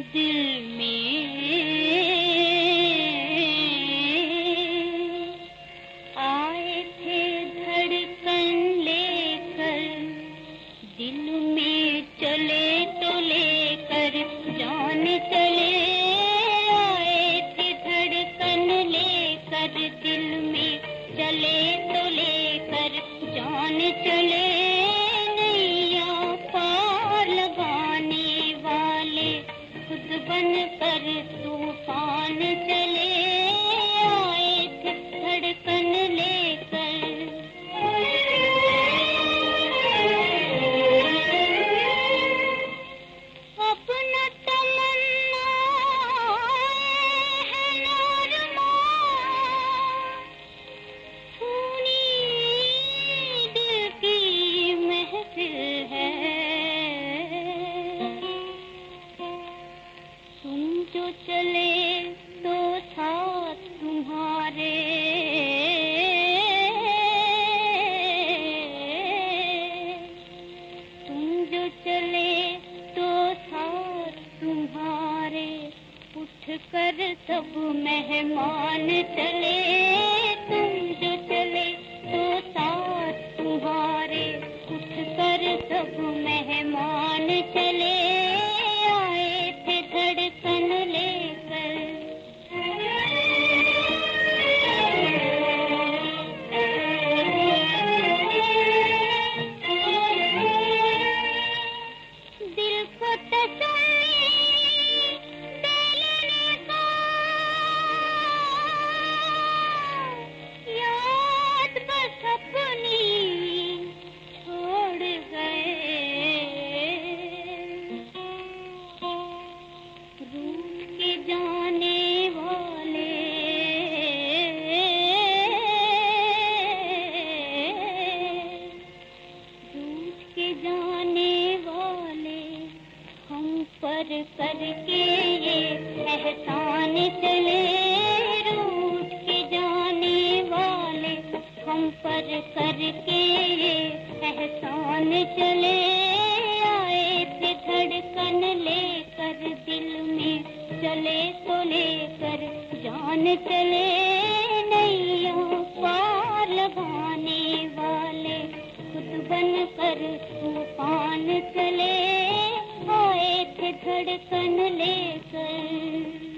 दिल में आए थे धड़कन लेकर दिल में चले तो लेकर, जान चले आए थे धड़कन लेकर दिल में चले तो लेकर, जान चले बन कर तूफ़ान चले चले तो साथ तुम्हारे। तुम जो चले तो साथ तुम्हारे। उठ कर सब मेहमान चले। तुम जो चले तो साथ तुम्हारे। उठ कर करके ये चले के जाने वाले, हम पर करके चले आए दिल में चले तो जान चले वाले बन कर तूफ़ान चले धड़कन लेकर